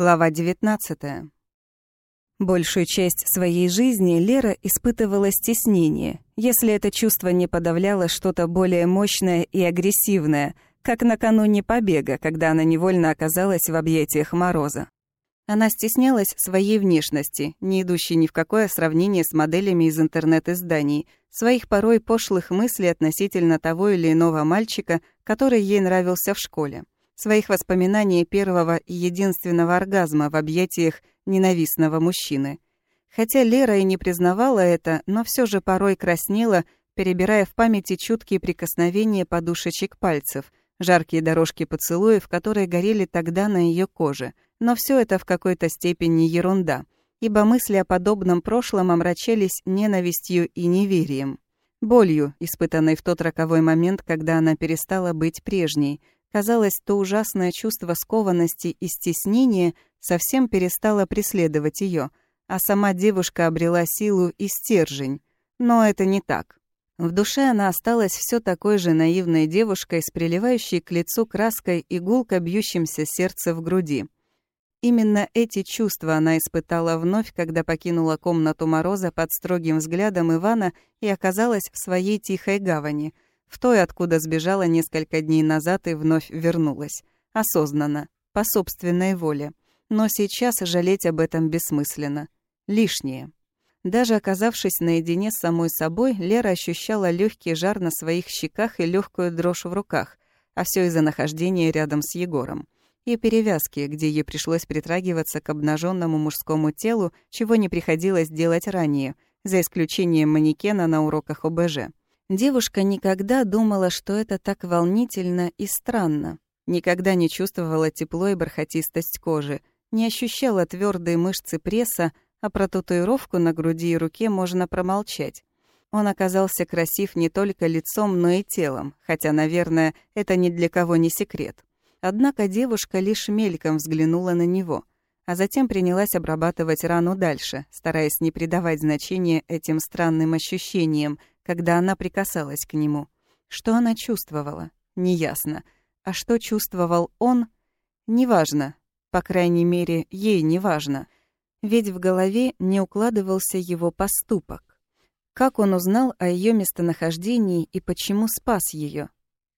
Глава 19. Большую часть своей жизни Лера испытывала стеснение, если это чувство не подавляло что-то более мощное и агрессивное, как накануне побега, когда она невольно оказалась в объятиях Мороза. Она стеснялась своей внешности, не идущей ни в какое сравнение с моделями из интернет-изданий, своих порой пошлых мыслей относительно того или иного мальчика, который ей нравился в школе своих воспоминаний первого и единственного оргазма в объятиях ненавистного мужчины. Хотя Лера и не признавала это, но все же порой краснела, перебирая в памяти чуткие прикосновения подушечек пальцев, жаркие дорожки поцелуев, которые горели тогда на ее коже. Но все это в какой-то степени ерунда, ибо мысли о подобном прошлом омрачались ненавистью и неверием. Болью, испытанной в тот роковой момент, когда она перестала быть прежней — Казалось, то ужасное чувство скованности и стеснения совсем перестало преследовать ее, а сама девушка обрела силу и стержень. Но это не так. В душе она осталась все такой же наивной девушкой с приливающей к лицу краской и гулко бьющимся сердце в груди. Именно эти чувства она испытала вновь, когда покинула комнату Мороза под строгим взглядом Ивана и оказалась в своей тихой гавани — в той, откуда сбежала несколько дней назад и вновь вернулась. Осознанно, по собственной воле. Но сейчас жалеть об этом бессмысленно. Лишнее. Даже оказавшись наедине с самой собой, Лера ощущала легкий жар на своих щеках и легкую дрожь в руках, а все из-за нахождения рядом с Егором. И перевязки, где ей пришлось притрагиваться к обнаженному мужскому телу, чего не приходилось делать ранее, за исключением манекена на уроках ОБЖ. Девушка никогда думала, что это так волнительно и странно. Никогда не чувствовала тепло и бархатистость кожи, не ощущала твердые мышцы пресса, а про татуировку на груди и руке можно промолчать. Он оказался красив не только лицом, но и телом, хотя, наверное, это ни для кого не секрет. Однако девушка лишь мельком взглянула на него, а затем принялась обрабатывать рану дальше, стараясь не придавать значения этим странным ощущениям, когда она прикасалась к нему. Что она чувствовала? Неясно. А что чувствовал он? Неважно. По крайней мере, ей неважно. Ведь в голове не укладывался его поступок. Как он узнал о ее местонахождении и почему спас ее?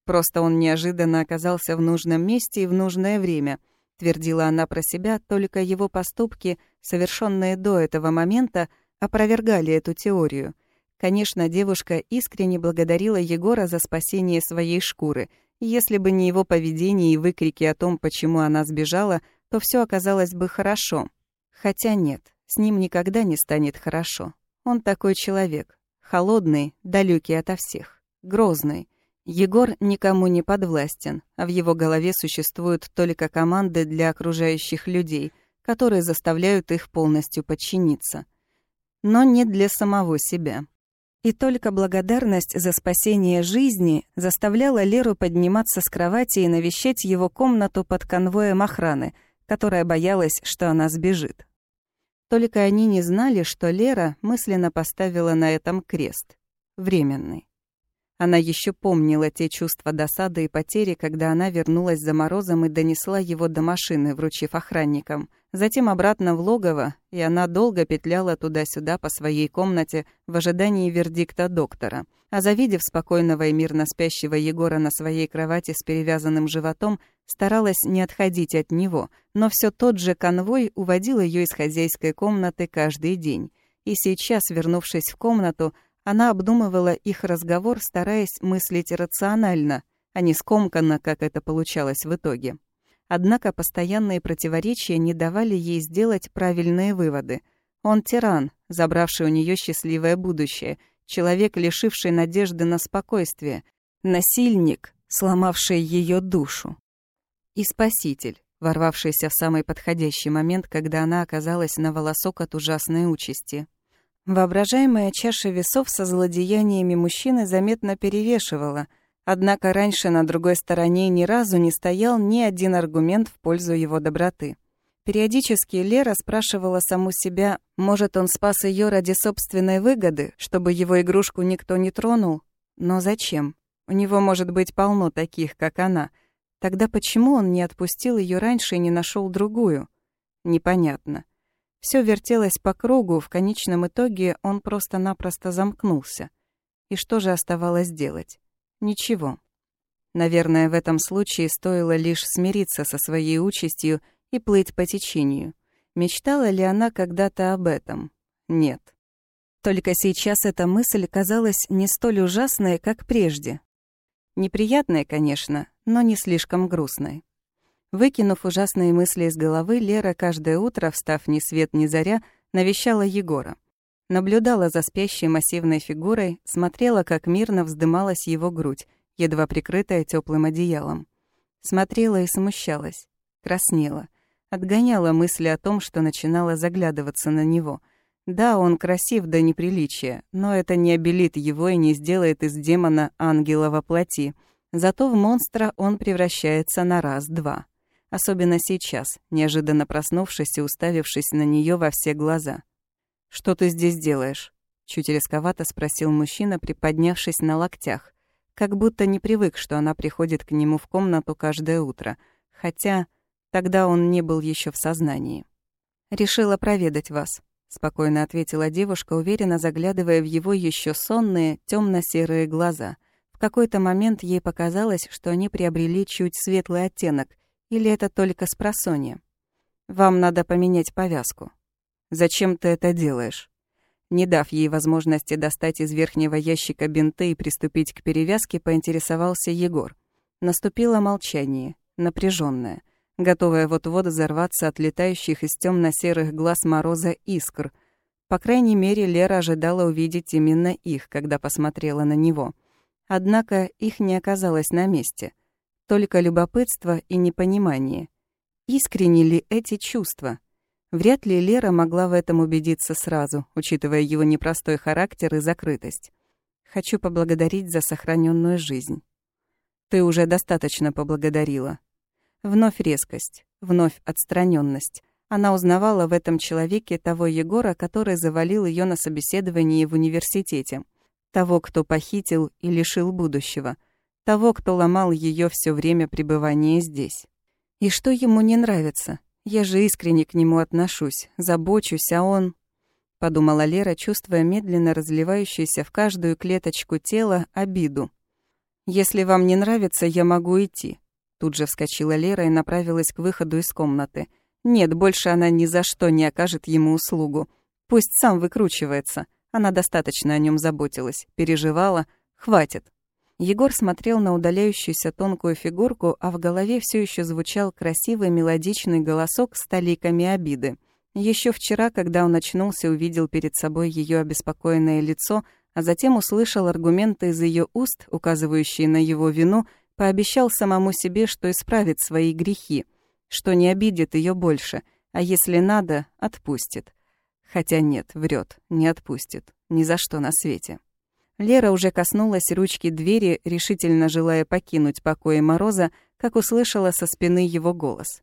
Просто он неожиданно оказался в нужном месте и в нужное время, твердила она про себя, только его поступки, совершенные до этого момента, опровергали эту теорию. Конечно, девушка искренне благодарила Егора за спасение своей шкуры. Если бы не его поведение и выкрики о том, почему она сбежала, то все оказалось бы хорошо. Хотя нет, с ним никогда не станет хорошо. Он такой человек. Холодный, далекий ото всех. Грозный. Егор никому не подвластен, а в его голове существуют только команды для окружающих людей, которые заставляют их полностью подчиниться. Но не для самого себя. И только благодарность за спасение жизни заставляла Леру подниматься с кровати и навещать его комнату под конвоем охраны, которая боялась, что она сбежит. Только они не знали, что Лера мысленно поставила на этом крест. Временный. Она еще помнила те чувства досады и потери, когда она вернулась за Морозом и донесла его до машины, вручив охранникам. Затем обратно в логово, и она долго петляла туда-сюда по своей комнате в ожидании вердикта доктора. А завидев спокойного и мирно спящего Егора на своей кровати с перевязанным животом, старалась не отходить от него, но все тот же конвой уводил ее из хозяйской комнаты каждый день. И сейчас, вернувшись в комнату, она обдумывала их разговор, стараясь мыслить рационально, а не скомканно, как это получалось в итоге. Однако постоянные противоречия не давали ей сделать правильные выводы. Он тиран, забравший у нее счастливое будущее, человек, лишивший надежды на спокойствие, насильник, сломавший ее душу. И спаситель, ворвавшийся в самый подходящий момент, когда она оказалась на волосок от ужасной участи. Воображаемая чаша весов со злодеяниями мужчины заметно перевешивала, однако раньше на другой стороне ни разу не стоял ни один аргумент в пользу его доброты. Периодически Лера спрашивала саму себя, может, он спас ее ради собственной выгоды, чтобы его игрушку никто не тронул? Но зачем? У него может быть полно таких, как она. Тогда почему он не отпустил ее раньше и не нашел другую? Непонятно. Все вертелось по кругу, в конечном итоге он просто-напросто замкнулся. И что же оставалось делать? Ничего. Наверное, в этом случае стоило лишь смириться со своей участью и плыть по течению. Мечтала ли она когда-то об этом? Нет. Только сейчас эта мысль казалась не столь ужасной, как прежде. Неприятной, конечно, но не слишком грустной. Выкинув ужасные мысли из головы, Лера каждое утро, встав ни свет ни заря, навещала Егора. Наблюдала за спящей массивной фигурой, смотрела, как мирно вздымалась его грудь, едва прикрытая теплым одеялом. Смотрела и смущалась, краснела, отгоняла мысли о том, что начинала заглядываться на него. Да, он красив до неприличия, но это не обелит его и не сделает из демона ангела во плоти. Зато в монстра он превращается на раз-два. Особенно сейчас, неожиданно проснувшись и уставившись на нее во все глаза. «Что ты здесь делаешь?» Чуть рисковато спросил мужчина, приподнявшись на локтях. Как будто не привык, что она приходит к нему в комнату каждое утро. Хотя тогда он не был еще в сознании. «Решила проведать вас», — спокойно ответила девушка, уверенно заглядывая в его еще сонные, темно серые глаза. В какой-то момент ей показалось, что они приобрели чуть светлый оттенок, или это только с просонья. «Вам надо поменять повязку». «Зачем ты это делаешь?» Не дав ей возможности достать из верхнего ящика бинты и приступить к перевязке, поинтересовался Егор. Наступило молчание, напряженное, готовое вот-вот взорваться от летающих из темно серых глаз Мороза искр. По крайней мере, Лера ожидала увидеть именно их, когда посмотрела на него. Однако их не оказалось на месте. Только любопытство и непонимание. Искренни ли эти чувства? Вряд ли Лера могла в этом убедиться сразу, учитывая его непростой характер и закрытость. Хочу поблагодарить за сохраненную жизнь. Ты уже достаточно поблагодарила. Вновь резкость, вновь отстраненность. Она узнавала в этом человеке того Егора, который завалил ее на собеседовании в университете. Того, кто похитил и лишил будущего. Того, кто ломал ее все время пребывания здесь. И что ему не нравится? Я же искренне к нему отношусь, забочусь, а он... Подумала Лера, чувствуя медленно разливающуюся в каждую клеточку тела обиду. «Если вам не нравится, я могу идти». Тут же вскочила Лера и направилась к выходу из комнаты. Нет, больше она ни за что не окажет ему услугу. Пусть сам выкручивается. Она достаточно о нем заботилась, переживала. Хватит. Егор смотрел на удаляющуюся тонкую фигурку, а в голове все еще звучал красивый мелодичный голосок с толиками обиды. Еще вчера, когда он очнулся, увидел перед собой ее обеспокоенное лицо, а затем услышал аргументы из ее уст, указывающие на его вину, пообещал самому себе, что исправит свои грехи, что не обидит ее больше, а если надо, отпустит. Хотя нет, врет, не отпустит. Ни за что на свете. Лера уже коснулась ручки двери, решительно желая покинуть покои Мороза, как услышала со спины его голос.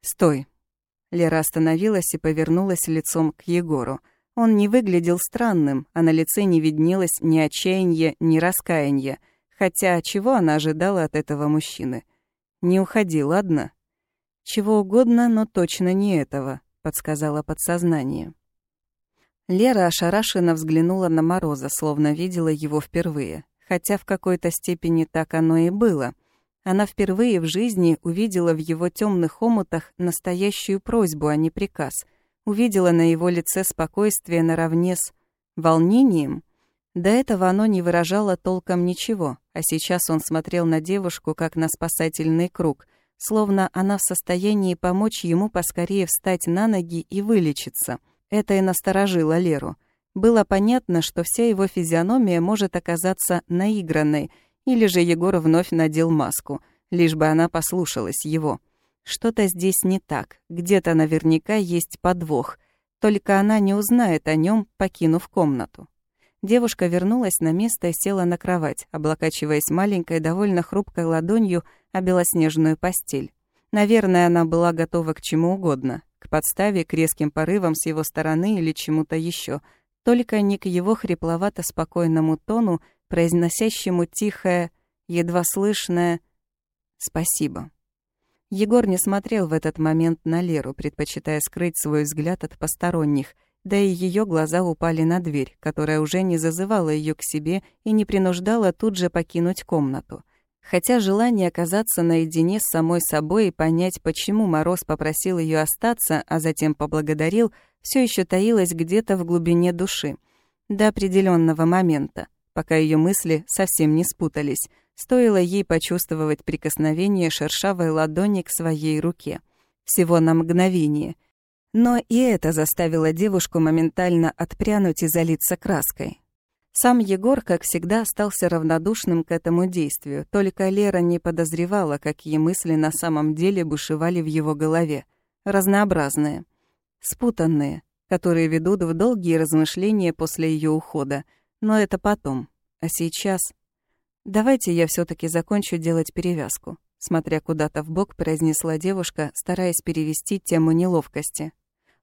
«Стой!» Лера остановилась и повернулась лицом к Егору. Он не выглядел странным, а на лице не виднелось ни отчаяния, ни раскаяния. Хотя чего она ожидала от этого мужчины? «Не уходи, ладно?» «Чего угодно, но точно не этого», — подсказала подсознание. Лера ошарашенно взглянула на Мороза, словно видела его впервые. Хотя в какой-то степени так оно и было. Она впервые в жизни увидела в его темных омутах настоящую просьбу, а не приказ. Увидела на его лице спокойствие наравне с волнением. До этого оно не выражало толком ничего, а сейчас он смотрел на девушку как на спасательный круг, словно она в состоянии помочь ему поскорее встать на ноги и вылечиться — это и насторожило Леру. Было понятно, что вся его физиономия может оказаться наигранной, или же Егор вновь надел маску, лишь бы она послушалась его. Что-то здесь не так, где-то наверняка есть подвох, только она не узнает о нем, покинув комнату. Девушка вернулась на место и села на кровать, облокачиваясь маленькой, довольно хрупкой ладонью о белоснежную постель. Наверное, она была готова к чему угодно, к подставе, к резким порывам с его стороны или чему-то еще, только не к его хрипловато-спокойному тону, произносящему тихое, едва слышное «спасибо». Егор не смотрел в этот момент на Леру, предпочитая скрыть свой взгляд от посторонних, да и ее глаза упали на дверь, которая уже не зазывала ее к себе и не принуждала тут же покинуть комнату. Хотя желание оказаться наедине с самой собой и понять, почему Мороз попросил ее остаться, а затем поблагодарил, все еще таилось где-то в глубине души. До определенного момента, пока ее мысли совсем не спутались — Стоило ей почувствовать прикосновение шершавой ладони к своей руке. Всего на мгновение. Но и это заставило девушку моментально отпрянуть и залиться краской. Сам Егор, как всегда, остался равнодушным к этому действию, только Лера не подозревала, какие мысли на самом деле бушевали в его голове. Разнообразные, спутанные, которые ведут в долгие размышления после ее ухода. Но это потом. А сейчас... «Давайте я все таки закончу делать перевязку», смотря куда-то в бок, произнесла девушка, стараясь перевести тему неловкости.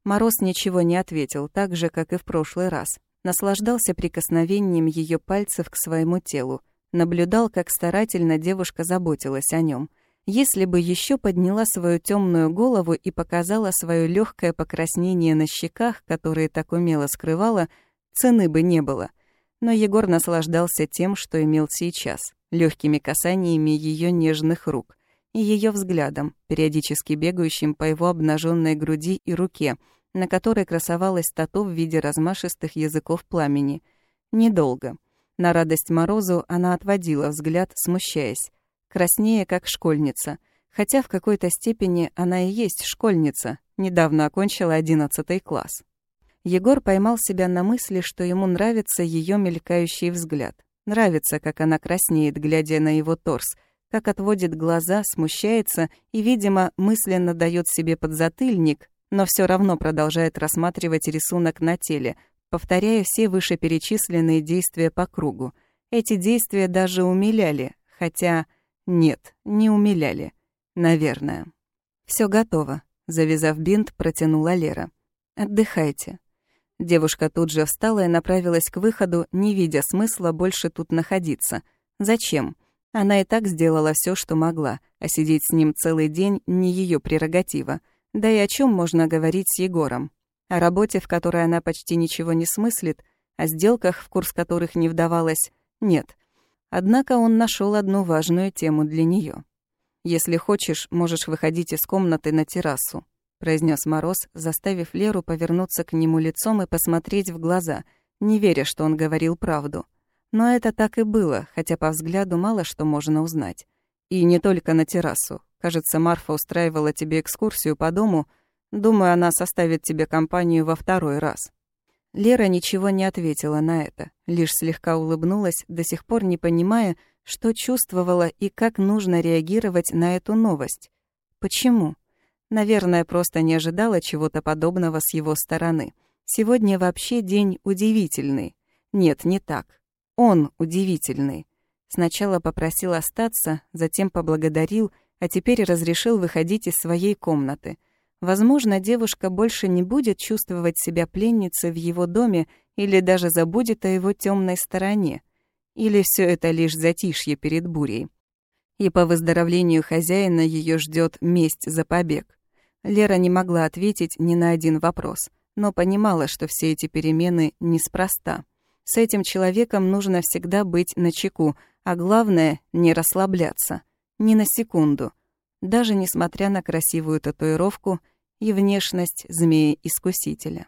Мороз ничего не ответил, так же, как и в прошлый раз. Наслаждался прикосновением ее пальцев к своему телу, наблюдал, как старательно девушка заботилась о нем. Если бы еще подняла свою темную голову и показала свое легкое покраснение на щеках, которые так умело скрывала, цены бы не было — но Егор наслаждался тем, что имел сейчас, легкими касаниями ее нежных рук и ее взглядом, периодически бегающим по его обнаженной груди и руке, на которой красовалась тату в виде размашистых языков пламени. Недолго. На радость Морозу она отводила взгляд, смущаясь, краснее, как школьница, хотя в какой-то степени она и есть школьница, недавно окончила одиннадцатый класс. Егор поймал себя на мысли, что ему нравится ее мелькающий взгляд. Нравится, как она краснеет, глядя на его торс, как отводит глаза, смущается и, видимо, мысленно дает себе подзатыльник, но все равно продолжает рассматривать рисунок на теле, повторяя все вышеперечисленные действия по кругу. Эти действия даже умиляли, хотя... Нет, не умиляли. Наверное. Все готово», — завязав бинт, протянула Лера. «Отдыхайте. Девушка тут же встала и направилась к выходу, не видя смысла больше тут находиться. Зачем? Она и так сделала все, что могла, а сидеть с ним целый день не ее прерогатива. Да и о чем можно говорить с Егором? О работе, в которой она почти ничего не смыслит, о сделках, в курс которых не вдавалась, нет. Однако он нашел одну важную тему для нее. Если хочешь, можешь выходить из комнаты на террасу произнес Мороз, заставив Леру повернуться к нему лицом и посмотреть в глаза, не веря, что он говорил правду. Но это так и было, хотя по взгляду мало что можно узнать. И не только на террасу. Кажется, Марфа устраивала тебе экскурсию по дому. Думаю, она составит тебе компанию во второй раз. Лера ничего не ответила на это, лишь слегка улыбнулась, до сих пор не понимая, что чувствовала и как нужно реагировать на эту новость. Почему? Наверное, просто не ожидала чего-то подобного с его стороны. Сегодня вообще день удивительный. Нет, не так. Он удивительный. Сначала попросил остаться, затем поблагодарил, а теперь разрешил выходить из своей комнаты. Возможно, девушка больше не будет чувствовать себя пленницей в его доме или даже забудет о его темной стороне. Или все это лишь затишье перед бурей. И по выздоровлению хозяина ее ждет месть за побег. Лера не могла ответить ни на один вопрос, но понимала, что все эти перемены неспроста. С этим человеком нужно всегда быть начеку, а главное — не расслабляться. Ни на секунду. Даже несмотря на красивую татуировку и внешность змеи-искусителя.